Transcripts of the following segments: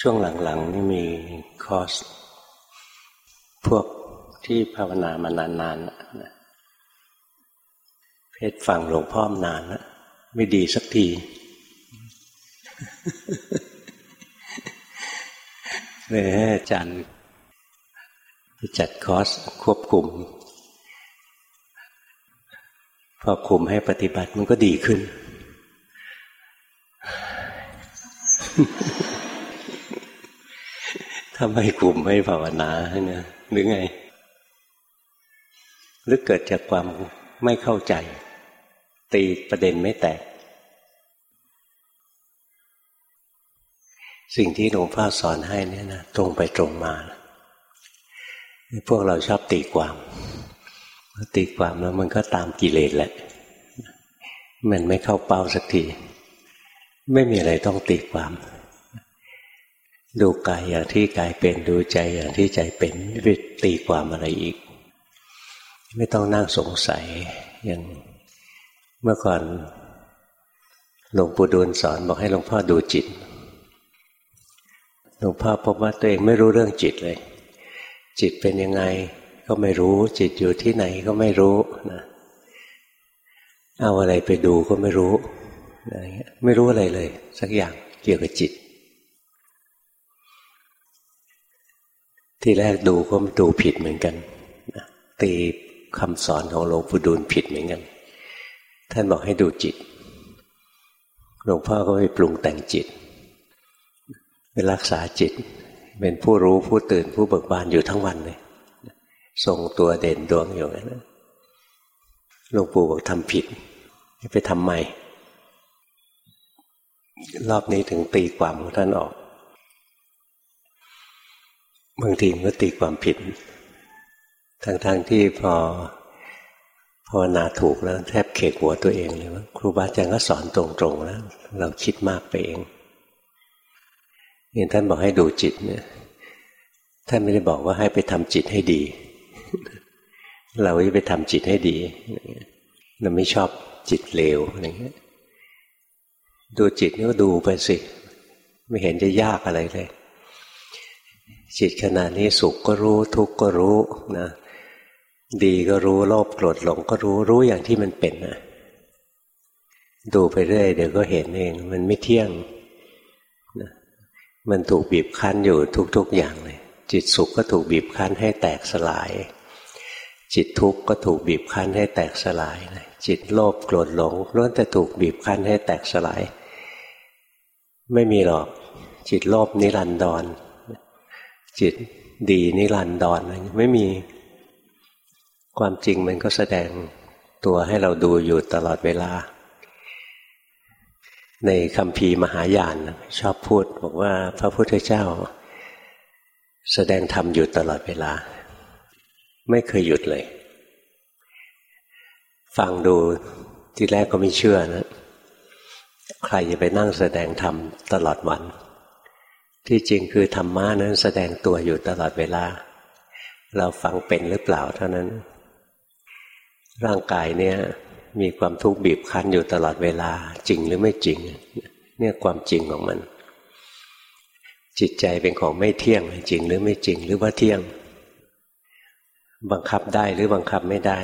ช่วงหลังๆนี่มีคอร์สพวกที่ภาวนามานานๆนะเพศฟังหลวงพ่อมนานแล้วไม่ดีสักที เลยให้อาจารย์จัดคอร์สควบคุม พอคุมให้ปฏิบัติมันก็ดีขึ้น ถ้าไม่คุมไม่ภาวนาเนี่ยหรือไง หรือเกิดจากความไม่เข้าใจ ตีประเด็นไม่แตก สิ่งที่หลวงพ่อสอนให้เนี่ยนะตรงไปตรงมา พวกเราชอบตีความตีความแล้วมันก็ตามกิเลสแหละ มันไม่เข้าเป้าสักที ไม่มีอะไรต้องตีความ ดูกายอย่างที่กายเป็นดูใจอย่างที่ใจเป็นไม่ไปตีความอะไรอีก ไม่ต้องนั่งสงสัยอย่างเมื่อก่อนหลวงปู่ดูลสอนบอกให้หลวงพ่อดูจิตหลวงพ่อพบว่าตัวเองไม่รู้เรื่องจิตเลย จิตเป็นยังไงก็ไม่รู้ จิตอยู่ที่ไหนก็ไม่รู้นะเอาอะไรไปดูก็ไม่รู้ไม่รู้อะไรเลย สักอย่างเกี่ยวกับจิต ที่แรกดูก็ดูผิดเหมือนกันตีคำสอนของหลวงปู่ดูลผิดเหมือนกัน ท่านบอกให้ดูจิต หลวงพ่อก็ไปปรุงแต่งจิตไปรักษาจิต เป็นผู้รู้ผู้ตื่นผู้เบิกบานอยู่ทั้งวันเลยทรงตัวเด่นดวงอยู่นั้นหลวงปู่บอกทำผิดไปทำใหม่ รอบนี้ถึงตีความของท่านออก บางทีมันก็ตีความผิดทั้งๆทที่พอภาวนาถูกแล้วแทบเขกหัวตัวเองเลยว่าครูบาอาจารย์ก็สอนตรงๆแล้วเราคิดมากไปเองเห็นท่านบอกให้ดูจิตเนี่ยท่านไม่ได้บอกว่าให้ไปทำจิตให้ดี เราจะไปทำจิตให้ดีเราไม่ชอบจิตเลวอะไรเงี้ยดูจิตนี่ก็ดูไปสิ ไม่เห็นจะยากอะไรเลย จิตขณะนี้สุขก็รู้ทุกข์ก็รู้นะดีก็รู้โลภโกรธหลงก็รู้รู้อย่างที่มันเป็นนะดูไปเรื่อยเดี๋ยวก็เห็นเอง มันไม่เที่ยงนะมันถูกบีบคั้นอยู่ทุก ๆอย่างเลย จิตสุขก็ถูกบีบคั้นให้แตกสลาย จิตทุกข์ก็ถูกบีบคั้นให้แตกสลายจิตโลภโกรธหลงล้วนแต่ถูกบีบคั้นให้แตกสลาย ไม่มีหรอกจิตโลภนิรันดร จิตดีนิรันดรอะไรไม่มีความจริงมันก็แสดงตัวให้เราดูอยู่ตลอดเวลา ในคำพีมหายานชอบพูดบอกว่าพระพุทธเจ้า แสดงธรรมอยู่ตลอดเวลา ไม่เคยหยุดเลย ฟังดูที่แรกก็ไม่เชื่อนะ ใครจะไปนั่งแสดงธรรมตลอดวัน ที่จริงคือธรรมะนั้นแสดงตัวอยู่ตลอดเวลา เราฟังเป็นหรือเปล่าเท่านั้น ร่างกายเนี่ยมีความทุกข์บีบคั้นอยู่ตลอดเวลาจริงหรือไม่จริง เนี่ยความจริงของมัน จิตใจเป็นของไม่เที่ยงจริงหรือไม่จริงหรือว่าเที่ยง บังคับได้หรือบังคับไม่ได้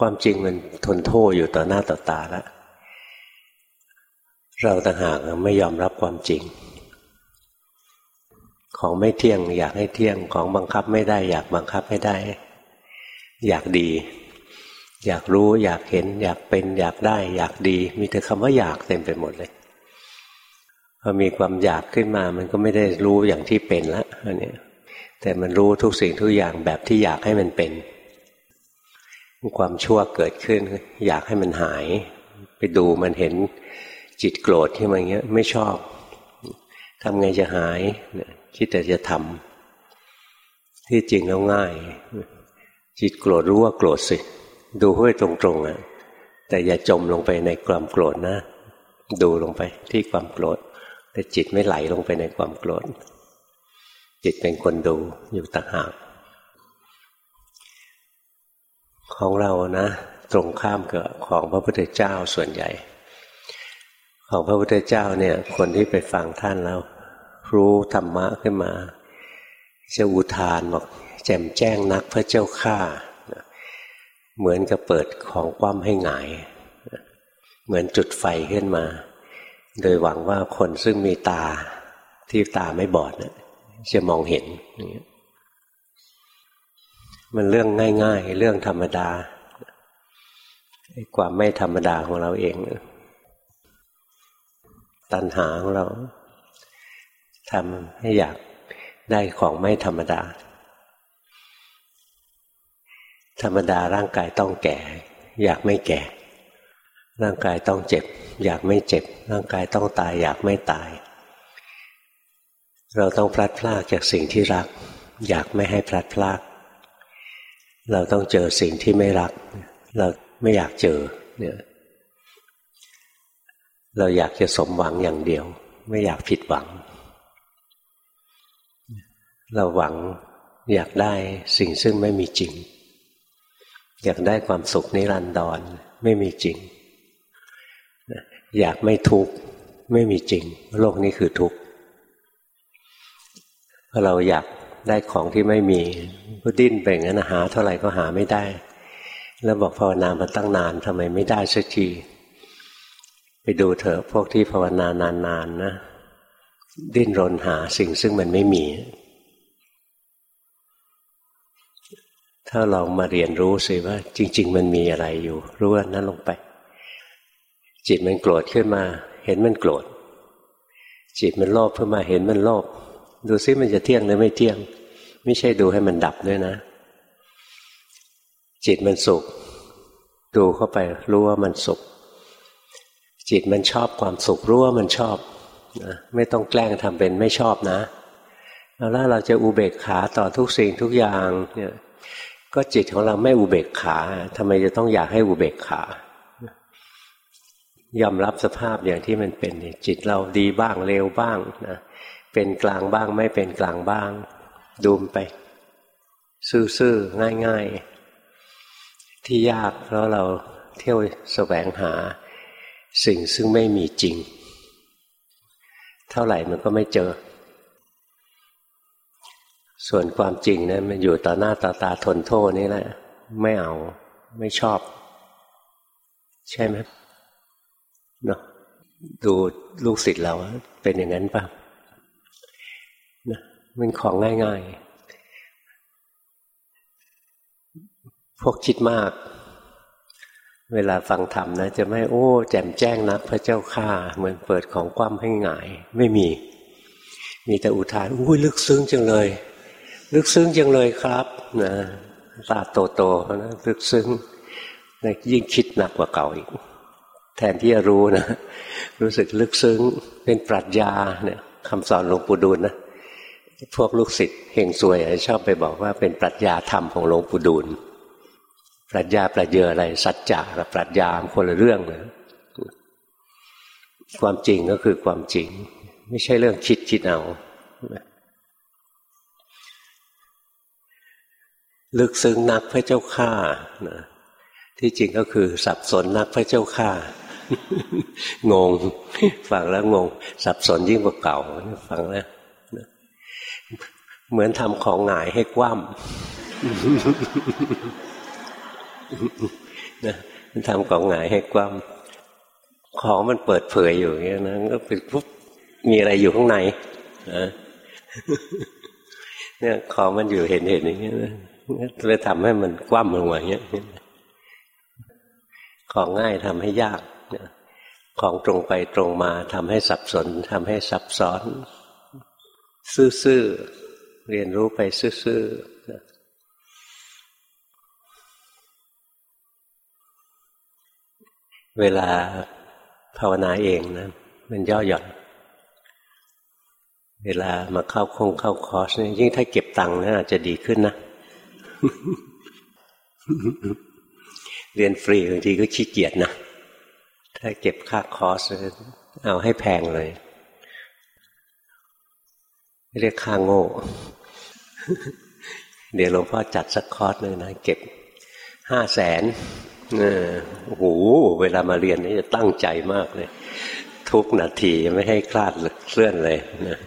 ความจริงมันทนโทษอยู่ต่อหน้าต่อตาแล้วเราต่างหากไม่ยอมรับความจริง ของไม่เที่ยง อยากให้เที่ยงของบังคับไม่ได้ อยากบังคับให้ได้ อยากดี อยากรู้ อยากเห็น อยากเป็น อยากได้ อยากดี มีแต่คำว่าอยากเต็มไปหมดเลยพอมีความอยากขึ้นมา มันก็ไม่ได้รู้อย่างที่เป็นละอันนี้แต่มันรู้ทุกสิ่งทุกอย่างแบบที่อยากให้มันเป็น ความชั่วเกิดขึ้น อยากให้มันหาย ไปดูมันเห็นจิตโกรธที่มันเงี้ย ไม่ชอบทำไงจะหาย คิดแต่จะทำที่จริงแล้วง่าย จิตโกรธรู้ว่าโกรธสิ ดูห้วยตรงๆอะแต่อย่าจมลงไปในความโกรธนะ ดูลงไปที่ความโกรธ แต่จิตไม่ไหลลงไปในความโกรธ จิตเป็นคนดูอยู่ต่างหากของเรานะ ตรงข้ามกับของพระพุทธเจ้าส่วนใหญ่ ของพระพุทธเจ้าเนี่ย คนที่ไปฟังท่านแล้ว รู้ธรรมะขึ้นมาจะอุทานบอกแจ่มแจ้งนักพระเจ้าข้าเหมือนกับเปิดของคว่ำให้หงาย เหมือนจุดไฟขึ้นมา โดยหวังว่าคนซึ่งมีตาที่ตาไม่บอดจะมองเห็นมันเรื่องง่าย ๆ เรื่องธรรมดาความไม่ธรรมดาของเราเอง ตัณหาของเรา ทำให้อยากได้ของไม่ธรรมดา ธรรมดาร่างกายต้องแก่ อยากไม่แก่ ร่างกายต้องเจ็บ อยากไม่เจ็บ ร่างกายต้องตาย อยากไม่ตาย เราต้องพลัดพรากจากสิ่งที่รัก อยากไม่ให้พลัดพราก เราต้องเจอสิ่งที่ไม่รัก เราไม่อยากเจอเนี่ยเราอยากจะสมหวังอย่างเดียว ไม่อยากผิดหวัง เราหวังอยากได้สิ่งซึ่งไม่มีจริง อยากได้ความสุขนิรันดรไม่มีจริง อยากไม่ทุกข์ไม่มีจริง โลกนี้คือทุกข์พอเราอยากได้ของที่ไม่มีก็ดิ้นไปงั้นหา เท่าไหร่ก็หาไม่ได้ แล้วบอกภาวนามาตั้งนานทำไมไม่ได้สักทีไปดูเถอะพวกที่ภาวนานานๆนนะดิ้นรนหาสิ่งซึ่งมันไม่มี ถ้าลองมาเรียนรู้สิว่า จริง ๆ มันมีอะไรอยู่ รู้ว่านั้นลงไป จิตมันโกรธขึ้นมา เห็นมันโกรธ จิตมันโลภขึ้นมาเห็นมันโลภดูซิมันจะเที่ยงหรือไม่เที่ยง ไม่ใช่ดูให้มันดับด้วยนะ จิตมันสุข ดูเข้าไปรู้ว่ามันสุข จิตมันชอบความสุขรู้ว่ามันชอบนะไม่ต้องแกล้งทำเป็นไม่ชอบนะแล้วเราจะอุเบกขาต่อทุกสิ่งทุกอย่างเนี่ย ก็จิตของเราไม่อุเบกขาทำไมจะต้องอยากให้อุเบกขายอมรับสภาพอย่างที่มันเป็นจิตเราดีบ้างเลวบ้างนะเป็นกลางบ้างไม่เป็นกลางบ้าง ดูมไป ซื่อๆง่าย ๆ ที่ยากเพราะเราเที่ยวแสวงหา สิ่งซึ่งไม่มีจริง เท่าไหร่มันก็ไม่เจอ ส่วนความจริงนะมันอยู่ต่อหน้าต่อตาทนโทษนี่แหละ ไม่เอาไม่ชอบ ใช่ไหมเนาะดูลูกศิษย์เราเป็นอย่างนั้นป่ะนะมันของง่ายๆ พวกคิดมาก เวลาฟังธรรมนะ จะไม่โอ้ แจ่มแจ้งนักพระเจ้าข้าเหมือนเปิดของคว่ำให้หงาย ไม่มี มีแต่อุทานอุ้ยลึกซึ้งจังเลย ลึกซึ้งจังเลยครับนะตาโตโตนะลึกซึ้งยิ่งคิดหนักกว่าเก่าอีก แทนที่จะรู้นะ รู้สึกลึกซึ้งเป็นปรัชญาเนี่ยคำสอนหลวงปู่ดูลนะพวกลูกศิษย์เฮงซวยชอบไปบอกว่าเป็นปรัชญาธรรมของหลวงปู่ดูลปรัชญาปรัชญาอะไร สัจจะกับปรัชญาคนละเรื่องเลยความจริงก็คือความจริง ไม่ใช่เรื่องคิดคิดเอา ลึกซึ้งนักพระเจ้าข้านะที่จริงก็คือ สับสนนักพระเจ้าข้างงฟังแล้วงง สับสนยิ่งกว่าเก่าฟังแล้วเหมือนทำของหงายให้กว้ำนะมันทำของหงายให้กว้ำของมันเปิดเผยอยู่อย่างนี้นะก็เป็นปุ๊บมีอะไรอยู่ข้างในนะเนี่ยของมันอยู่เห็นเห็นอย่างนี้นะ เลยทำให้มันกว้ำลงมาอย่างเงี้ยของง่ายทำให้ยากของตรงไปตรงมาทำให้สับสนทำให้ซับซ้อน ซื่อๆเรียนรู้ไปซื่อๆเวลาภาวนาเองนะมันย่อหย่อนเวลามาเข้าคงเข้าคอร์สเนี่ยยิ่งถ้าเก็บตังค์นะอาจจะดีขึ้นนะ เรียนฟรีบางทีก็ขี้เกียจนะ ถ้าเก็บค่าคอร์สเอาให้แพงเลย เรียกค่าโง่ เดี๋ยวหลวงพ่อจัดสักคอร์สเลยนะ เก็บห้าแสนโอ้โห เวลามาเรียนนี่จะตั้งใจมากเลย ทุกนาทีไม่ให้คลาดเคลื่อนเลยนะ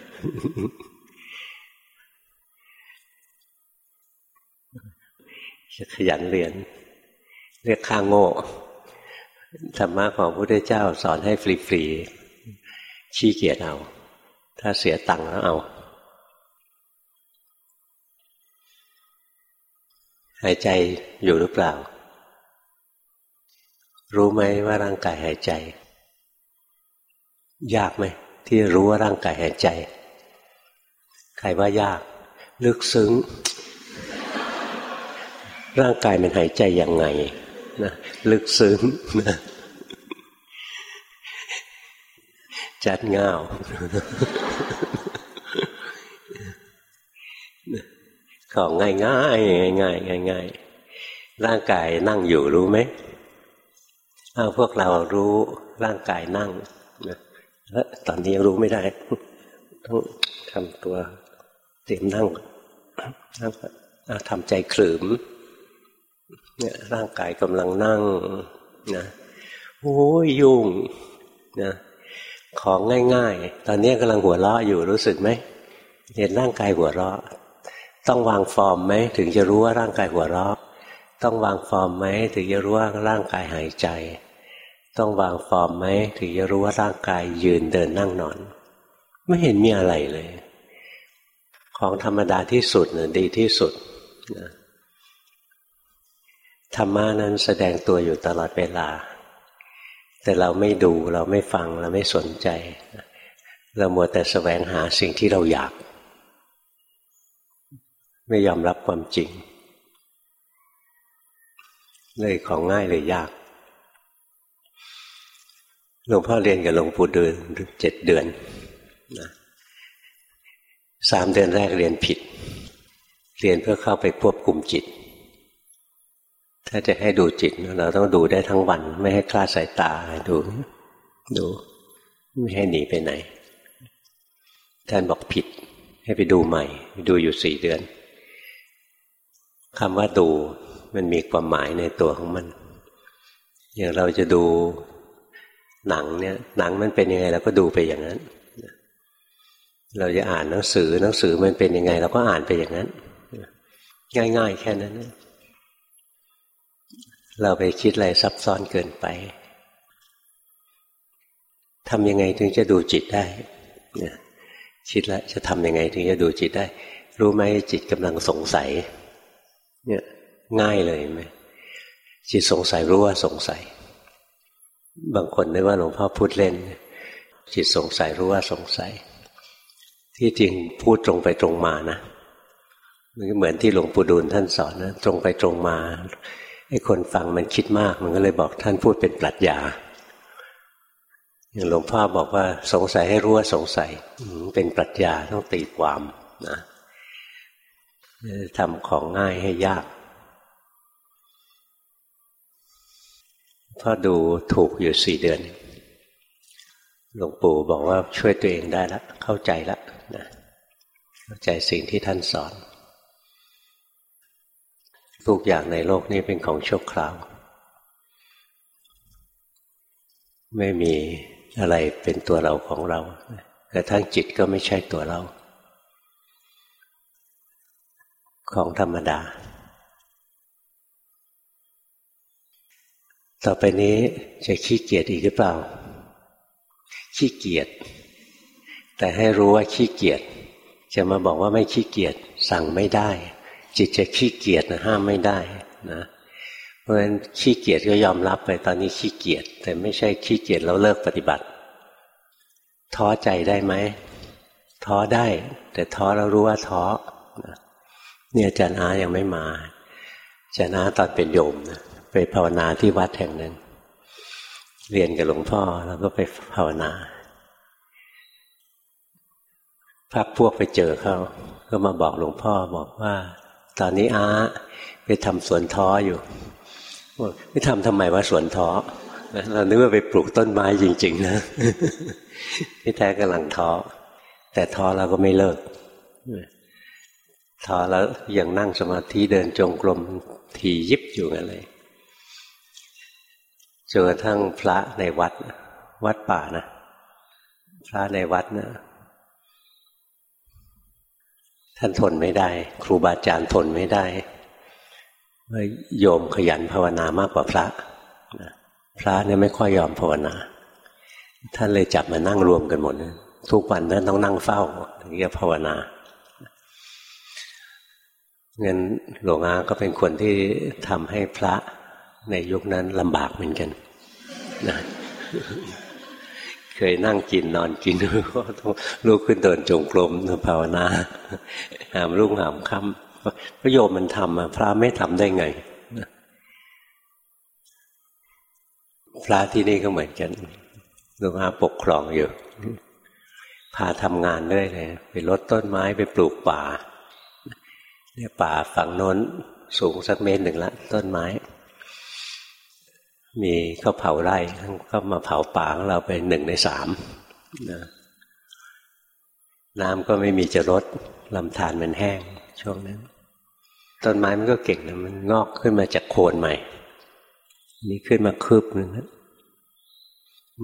จะขยันเรียน เรียกข้างโง่ธรรมะของพระพุทธเจ้าสอนให้ฟรีๆชี้เกียจเอา ถ้าเสียตังค์แล้วเอาหายใจอยู่หรือเปล่า รู้ไหมว่าร่างกายหายใจ ยากไหมที่รู้ว่าร่างกายหายใจ ใครว่ายาก ลึกซึ้ง ร่างกายมันหายใจยังไงนะลึกซึ้งนะจัดเงาของง่ายง่ายง่ายง่ายง่ายร่างกายนั่งอยู่รู้ไหมเอาพวกเรารู้ร่างกายนั่งแล้วตอนนี้รู้ไม่ได้ ต้องทำตัวเตรียมนั่งนั่งทำใจขรึม เนี่ยร่างกายกำลังนั่งนะโอ้ยยุ่งนะของง่ายๆ ตอนนี้กำลังหัวเราะอยู่รู้สึกไหมเห็นร่างกายหัวเราะ ต้องวางฟอร์มไหมถึงจะรู้ว่าร่างกายหัวเราะ ต้องวางฟอร์มไหมถึงจะรู้ว่าร่างกายหายใจ ต้องวางฟอร์มไหมถึงจะรู้ว่าร่างกายยืนเดินนั่งนอน ไม่เห็นมีอะไรเลย ของธรรมดาที่สุดเนี่ยดีที่สุดนะ ธรรมานั้นแสดงตัวอยู่ตลอดเวลา แต่เราไม่ดูเราไม่ฟังเราไม่สนใจ เรามัวแต่แสวงหาสิ่งที่เราอยาก ไม่ยอมรับความจริง เลยของง่ายเลยยากหลวงพ่อเรียนกับหลวงปู่เดือนเจ็ดเดือนนะสามเดือนแรกเรียนผิด เรียนเพื่อเข้าไปควบคุมจิต ถ้าจะให้ดูจิตเราต้องดูได้ทั้งวัน ไม่ให้คลาดสายตาดู ดู ไม่ให้หนีไปไหน ท่านบอกผิด ให้ไปดูใหม่ ดูอยู่สี่เดือนคำว่าดูมันมีความหมายในตัวของมัน อย่างเราจะดูหนังเนี่ย หนังมันเป็นยังไงเราก็ดูไปอย่างนั้น เราจะอ่านหนังสือหนังสือมันเป็นยังไงเราก็อ่านไปอย่างนั้น ง่าย ๆ แค่นั้นนะ เราไปคิดอะไรซับซ้อนเกินไปทำยังไงถึงจะดูจิตได้คิดแล้วจะทำยังไงถึงจะดูจิตได้ รู้ไหมจิตกำลังสงสัย เนี่ยง่ายเลยไหมจิตสงสัยรู้ว่าสงสัย บางคนนึกว่าหลวงพ่อพูดเล่น จิตสงสัยรู้ว่าสงสัย ที่จริงพูดตรงไปตรงมานะมันเหมือนที่หลวงปู่ดูลท่านสอนนะตรงไปตรงมา ไอ้คนฟังมันคิดมาก มันก็เลยบอกท่านพูดเป็นปรัชญาอย่างหลวงพ่อบอกว่าสงสัยให้รู้ว่าสงสัยเป็นปรัชญาต้องตีความนะทำของง่ายให้ยากพ่อดูถูกอยู่สี่เดือน หลวงปู่บอกว่าช่วยตัวเองได้แล้วเข้าใจแล้วนะเข้าใจสิ่งที่ท่านสอน ทุกอย่างในโลกนี้เป็นของชั่วคราว ไม่มีอะไรเป็นตัวเราของเรากระทั่งจิตก็ไม่ใช่ตัวเรา ของธรรมดา ต่อไปนี้จะขี้เกียจอีกหรือเปล่า ขี้เกียจแต่ให้รู้ว่าขี้เกียจจะมาบอกว่าไม่ขี้เกียจสั่งไม่ได้ จิตจะขี้เกียจนะห้ามไม่ได้นะเพราะฉะนั้นขี้เกียจก็ยอมรับไปตอนนี้ขี้เกียจแต่ไม่ใช่ขี้เกียจแล้วเลิกปฏิบัติ ท้อใจได้ไหมท้อได้ แต่ท้อแล้วรู้ว่าท้อเนี่ยอาจารย์อายังไม่มาอาจารย์อาตอนเป็นโยมนะไปภาวนาที่วัดแห่งหนึ่งเรียนกับหลวงพ่อแล้วก็ไปภาวนาพักพวกไปเจอเขาก็มาบอกหลวงพ่อบอกว่า ตอนนี้อาไปทำสวนท้ออยู่ไม่ทำทำไมว่าสวนท้อเรานึกว่าไปปลูกต้นไม้จริง ๆ นะที่แท้กำลังท้อแต่ท้อเราก็ไม่เลิกท้อแล้วยังนั่งสมาธิเดินจงกรมทียิบอยู่กันเลยจนกระทั่งพระในวัด วัดป่านะพระในวัดนะ ท่านทนไม่ได้ ครูบาอาจารย์ทนไม่ได้โยมขยันภาวนามากกว่าพระพระเนี่ยไม่ค่อยยอมภาวนา ท่านเลยจับมานั่งรวมกันหมดทุกวันนั้นต้องนั่งเฝ้าถึงจะภาวนางั้นหลวงอาก็เป็นคนที่ทำให้พระในยุคนั้นลำบากเหมือนกันนะ เคยนั่งกินนอนกินก็ต้องลุกขึ้นเดินจงกรมภาวนาหามรุ่งหามค่ำพระโยมมันทำพระไม่ทำได้ไง พระที่นี่ก็เหมือนกันหลวงอาปกครองอยู่ พาทำงานด้วยเลยไปลดต้นไม้ไปปลูกป่าเนี่ยป่าฝั่งโน้นสูงสักเมตรหนึ่งละ ต้นไม้ มีเขาเผาไร่ก็มาเผาป่าของเราไปหนึ่งในสามนะน้ำก็ไม่มีจะรดลำธารมันแห้งช่วงนั้นต้นไม้มันก็เก่งนะมันงอกขึ้นมาจากโคนใหม่ นี่ขึ้นมาคืบหนึ่งนะ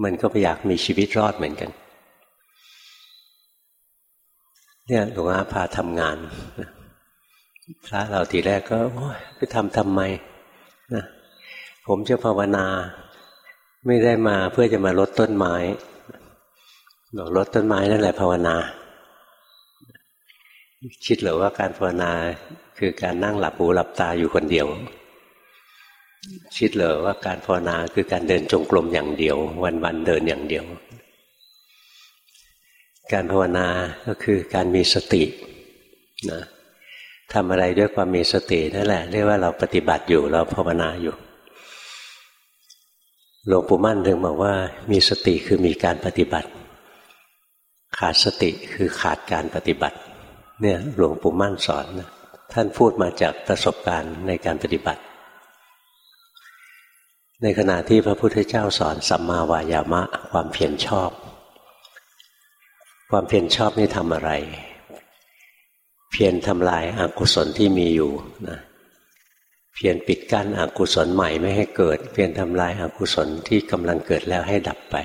มันก็อยากมีชีวิตรอดเหมือนกัน เนี่ยหลวงอาพาทำงานพระเราทีแรกก็ไปทำทำไมนะ ผมจะภาวนา ไม่ได้มาเพื่อจะมาลดต้นไม้บอกลดต้นไม้นั่นแหละภาวนา คิดหรือว่าการภาวนาคือการนั่งหลับหูหลับตาอยู่คนเดียว คิดเหรอว่าการภาวนาคือการเดินจงกรมอย่างเดียว วันๆเดินอย่างเดียว การภาวนาก็คือการมีสตินะทำอะไรด้วยความมีสตินั่นแหละเรียกว่าเราปฏิบัติอยู่เราภาวนาอยู่ หลวงปู่มั่นถึงบอกว่า มีสติคือมีการปฏิบัติ ขาดสติคือขาดการปฏิบัติ เนี่ยหลวงปู่มั่นสอนนะท่านพูดมาจากประสบการณ์ในการปฏิบัติ ในขณะที่พระพุทธเจ้าสอนสัมมาวายามะความเพียรชอบ ความเพียรชอบนี่ทำอะไร เพียรทำลายอากุศลที่มีอยู่นะ เพียรปิดกั้นอกุศลใหม่ไม่ให้เกิด เพียรทำลายอากุศลที่กำลังเกิดแล้วให้ดับไป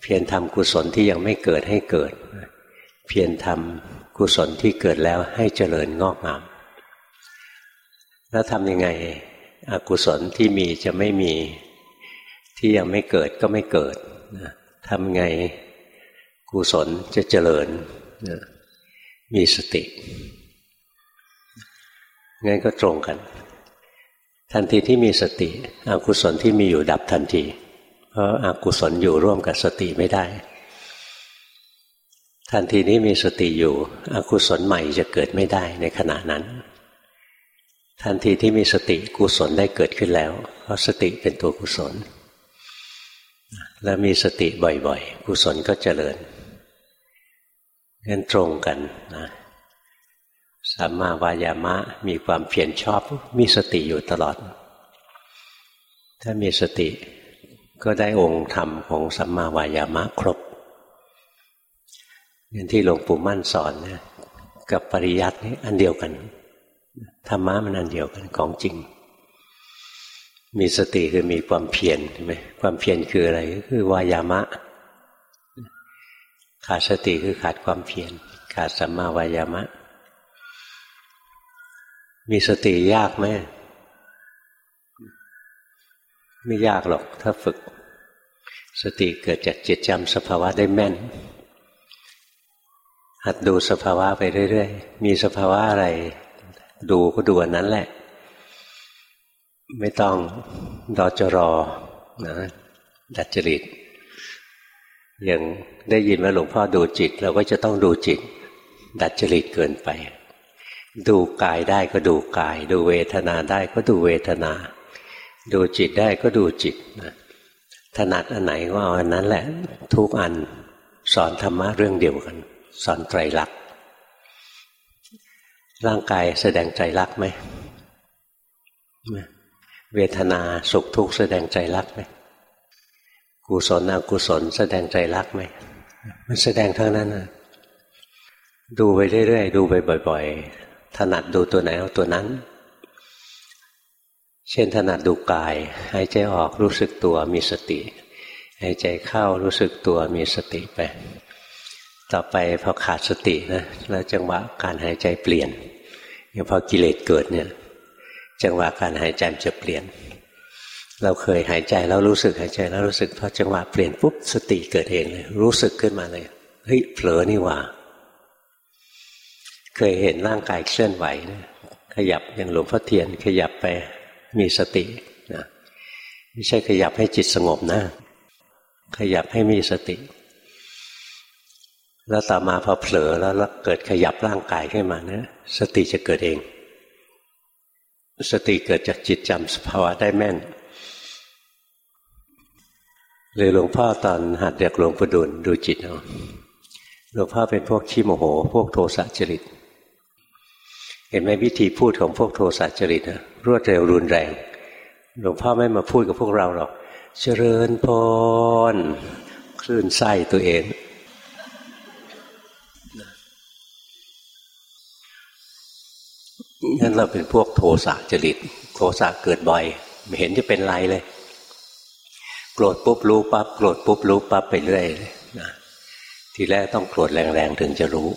เพียรทำกุศลที่ยังไม่เกิดให้เกิด เพียรทำกุศลที่เกิดแล้วให้เจริญงอกงามแล้วทำยังไงอกุศลที่มีจะไม่มีที่ยังไม่เกิดก็ไม่เกิดทำไงกุศลจะเจริญมีสติ งั้นก็ตรงกัน ทันทีที่มีสติอกุศลที่มีอยู่ดับทันทีเพราะอากุศลอยู่ร่วมกับสติไม่ได้ ทันทีนี้มีสติอยู่อกุศลใหม่จะเกิดไม่ได้ในขณะนั้น ทันทีที่มีสติกุศลได้เกิดขึ้นแล้ว เพราะสติเป็นตัวกุศล และมีสติบ่อยๆ กุศลก็เจริญงั้นตรงกันนะ สัมมาวายามะมีความเพียรชอบมีสติอยู่ตลอด ถ้ามีสติก็ได้องค์ธรรมของสัมมาวายามะครบอย่างที่หลวงปู่มั่นสอนเนี่ยกับปริยัตินี่อันเดียวกันธรรมะมันอันเดียวกันของจริง มีสติคือมีความเพียรใช่ไหมความเพียรคืออะไรก็คือวายามะ ขาดสติคือขาดความเพียรขาดสัมมาวายามะ มีสติยากไหมไม่ยากหรอกถ้าฝึก สติเกิดจากจิตจำสภาวะได้แม่น หัดดูสภาวะไปเรื่อยๆ มีสภาวะอะไร ดูก็ดูอันนั้นแหละ ไม่ต้องรอจะรอนะดัดจริตอย่างได้ยินว่าหลวงพ่อดูจิต เราก็จะต้องดูจิต ดัดจริตเกินไป ดูกายได้ก็ดูกาย ดูเวทนาได้ก็ดูเวทนา ดูจิตได้ก็ดูจิตถนัดอันไหนก็เอาอันนั้นแหละทุกอันสอนธรรมะเรื่องเดียวกัน สอนไตรลักษณ์ร่างกายแสดงใจรักไหมเวทนาสุขทุกข์แสดงใจรักไหมกุศลอกุศลแสดงใจรักไหมมันแสดงทั้งนั้นนะดูไปเรื่อยๆดูไปบ่อย ๆ ถนัดดูตัวไหนเอาตัวนั้น เช่นถนัดดูกายหายใจออกรู้สึกตัวมีสติหายใจเข้ารู้สึกตัวมีสติไป ต่อไปพอขาดสตินะแล้วจังหวะการหายใจเปลี่ยนอย่างพอกิเลสเกิดเนี่ย จังหวะการหายใจจะเปลี่ยน เราเคยหายใจแล้วรู้สึกหายใจแล้วรู้สึกพอจังหวะเปลี่ยนปุ๊บสติเกิดเองเลยรู้สึกขึ้นมาเลยเฮ้ยเผลอนี่หว่า เคยเห็นร่างกายเคลื่อนไหวนะขยับอย่างหลวงพ่อเทียนขยับไปมีสตินะไม่ใช่ขยับให้จิตสงบนะ ขยับให้มีสติ แล้วต่อมาพอเผลอแล้วเกิดขยับร่างกายขึ้นมานะสติจะเกิดเอง สติเกิดจากจิตจำสภาวะได้แม่นเลยหลวงพ่อตอนหัดเด็กหลวงปู่ดุลดูจิตเอาหลวงพ่อเป็นพวกขี้โมโห พวกโทสะจริต เห็นไหมวิธีพูดของพวกโทสะจริตนะรวดเร็วรุนแรงหลวงพ่อไม่มาพูดกับพวกเราหรอกเจริญพรคลื่นไส้ตัวเองงั้นเราเป็นพวกโทสะจริต โทสะเกิดบ่อยไม่เห็นจะเป็นไรเลย โกรธปุ๊บรู้ปั๊บโกรธปุ๊บรู้ปั๊บไปเรื่อยนะทีแรกต้องโกรธแรงๆถึงจะรู้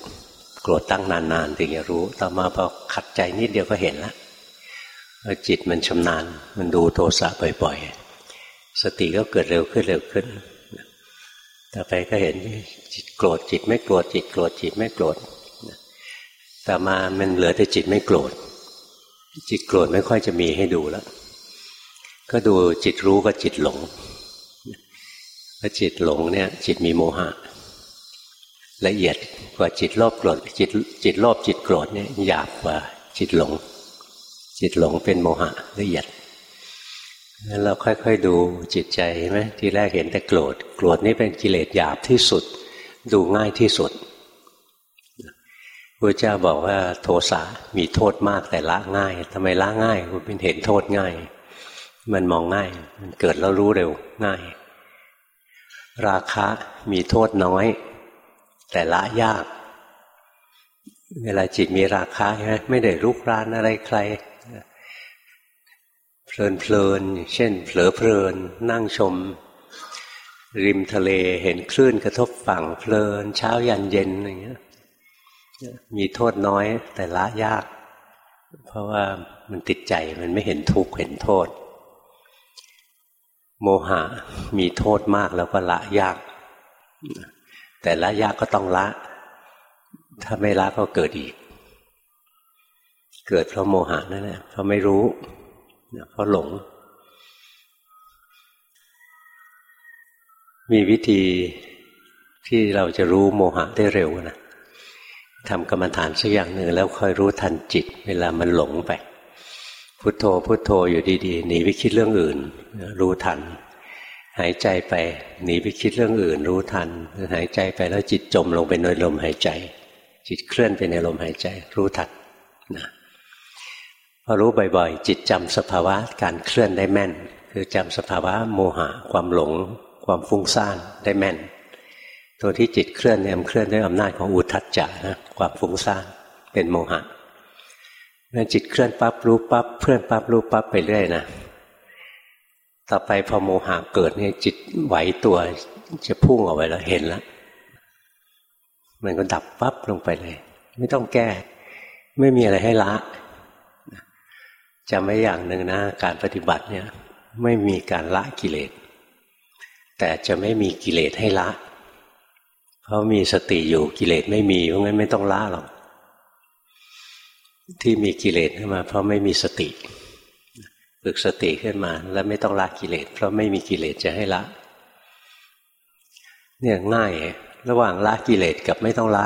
โกรธตั้งนานๆถึงจะรู้ ต่อมาพอขัดใจนิดเดียวก็เห็นแล้วจิตมันชำนาญ มันดูโทสะบ่อยๆ สติก็เกิดเร็วขึ้นเร็วขึ้น ต่อไปก็เห็นจิตโกรธจิตไม่โกรธจิตโกรธจิตไม่โกรธต่อมามันเหลือแต่จิตไม่โกรธ จิตโกรธไม่ค่อยจะมีให้ดูแล้ว ก็ดูจิตรู้กับจิตหลงพอจิตหลงเนี่ย จิตมีโมหะ ละเอียดกว่าจิตโลภโกรธจิตจิตโลภจิตโกรธเนี่ยหยาบกว่าจิตหลง จิตหลงเป็นโมหะละเอียดงั้นเราค่อยๆดูจิตใจใช่ไหมทีแรกเห็นแต่โกรธโกรธนี่เป็นกิเลสหยาบที่สุด ดูง่ายที่สุดพระเจ้าบอกว่าโทสะมีโทษมากแต่ละง่ายทำไมละง่ายคุณเป็นเห็นโทษง่าย มันมองง่าย มันเกิดแล้วรู้เร็วง่าย ราคะมีโทษน้อย แต่ละยาก เวลาจิตมีราคะใช่ไหมไม่ได้ลุกรานอะไรใครเพลินเพลินเช่น เผลอเพลิน นั่งชม ริมทะเลเห็นคลื่นกระทบฝั่งเพลิน เช้ายันเย็นอย่างเงี้ยมีโทษน้อยแต่ละยาก เพราะว่ามันติดใจมันไม่เห็นทุกข์เห็นโทษ โมหะมีโทษมากแล้วก็ละยาก แต่ละยากก็ต้องละ ถ้าไม่ละก็เกิดอีก เกิดเพราะโมหะนั่นแหละเพราะไม่รู้เพราะหลง มีวิธีที่เราจะรู้โมหะได้เร็วนะทำกรรมฐานสักอย่างหนึ่งแล้วคอยรู้ทันจิต เวลามันหลงไปพุโทโธพุโทโธอยู่ดีๆหนีไปคิดเรื่องอื่น รู้ทัน หายใจไปหนีไปคิดเรื่องอื่นรู้ทัน หายใจไปแล้วจิตจมลงไปในลมหายใจ จิตเคลื่อนไปในลมหายใจ รู้ทันนะพอรู้บ่อยๆ จิตจำสภาวะการเคลื่อนได้แม่น คือจำสภาวะโมหะ ความหลง ความฟุ้งซ่านได้แม่น ตัวที่จิตเคลื่อนเนี่ยมันเคลื่อนด้วยอำนาจของอุทัจจะนะความฟุ้งซ่านเป็นโมหะเมื่อจิตเคลื่อนปั๊บรู้ปั๊บเคลื่อนปั๊บรู้ปั๊บไปเรื่อยนะ ต่อไปพอโมหะเกิดเนี่ยจิตไหวตัวจะพุ่งออกไปแล้วเห็นแล้วมันก็ดับปั๊บลงไปเลย ไม่ต้องแก้ ไม่มีอะไรให้ละจำไว้อย่างหนึ่งนะการปฏิบัติเนี่ย ไม่มีการละกิเลส แต่จะไม่มีกิเลสให้ละ เพราะมีสติอยู่กิเลสไม่มีเพราะงั้นไม่ต้องละหรอกที่มีกิเลสขึ้นมา เพราะไม่มีสติ ฝึกสติขึ้นมา แล้วไม่ต้องละกิเลสเพราะไม่มีกิเลสจะให้ละ เนี่ยง่าย ระหว่างละกิเลสกับไม่ต้องละ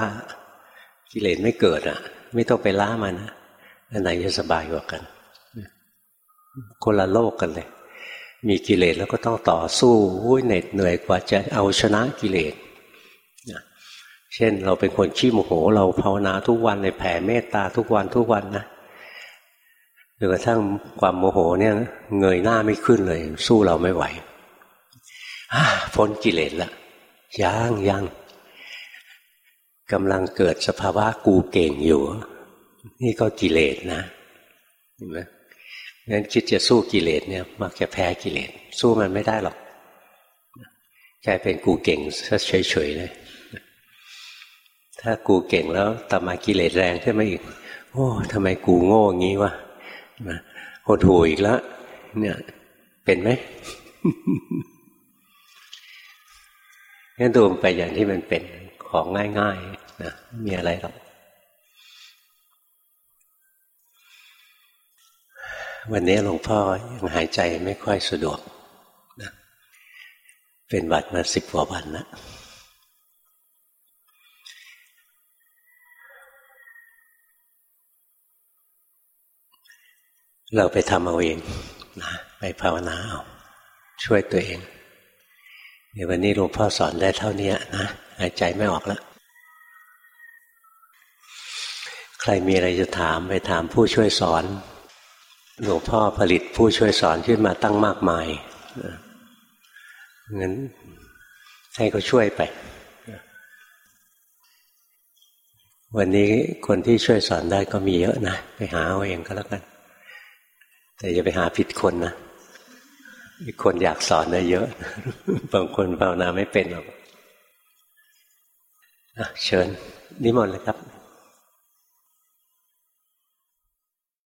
กิเลสไม่เกิดอะ ไม่ต้องไปละมันนะอันไหนจะสบายกว่ากันคนละโลกกันเลย มีกิเลสแล้วก็ต้องต่อสู้เหน็ดเหนื่อยกว่าจะเอาชนะกิเลสเช่น เราเป็นคนขี้โมโห เราภาวนาทุกวันเลยแผ่เมตตาทุกวันทุกวันนะ จนกระทั่งความโมโหเนี่ยเงยหน้าไม่ขึ้นเลย สู้เราไม่ไหวพ้นกิเลสละยังยังกำลังเกิดสภาวะกูเก่งอยู่ นี่ก็กิเลสนะเห็นไหมงั้นคิดจะสู้กิเลสเนี่ย มักจะแพ้กิเลสสู้มันไม่ได้หรอกกลายเป็นกูเก่งซะเฉยๆเลยถ้ากูเก่งแล้วตามากิเลสแรงขึ้นมาอีก โอ้ทำไมกูโง่งี้วะ หดหูอีกแล้วเนี่ย เป็นไหมงั้นดูไปอย่างที่มันเป็นของง่ายๆนะมีอะไรหรอกวันนี้หลวงพ่อยังหายใจไม่ค่อยสะดวกนะเป็นบัดมาสิบกว่าวันแล้ว เราไปทำเอาเองนะไปภาวนาเอาช่วยตัวเองเดี๋ยววันนี้หลวงพ่อสอนได้เท่านี้นะหายใจไม่ออกแล้ว ใครมีอะไรจะถามไปถามผู้ช่วยสอน หลวงพ่อผลิตผู้ช่วยสอนขึ้นมาตั้งมากมายงั้นให้เขาช่วยไป วันนี้คนที่ช่วยสอนได้ก็มีเยอะนะ ไปหาเอาเองก็แล้วกัน แต่อย่าไปหาผิดคนนะคนอยากสอนนะเยอะ บางคนภาวนาไม่เป็นหรอกเชิญนิมนต์เลยครับ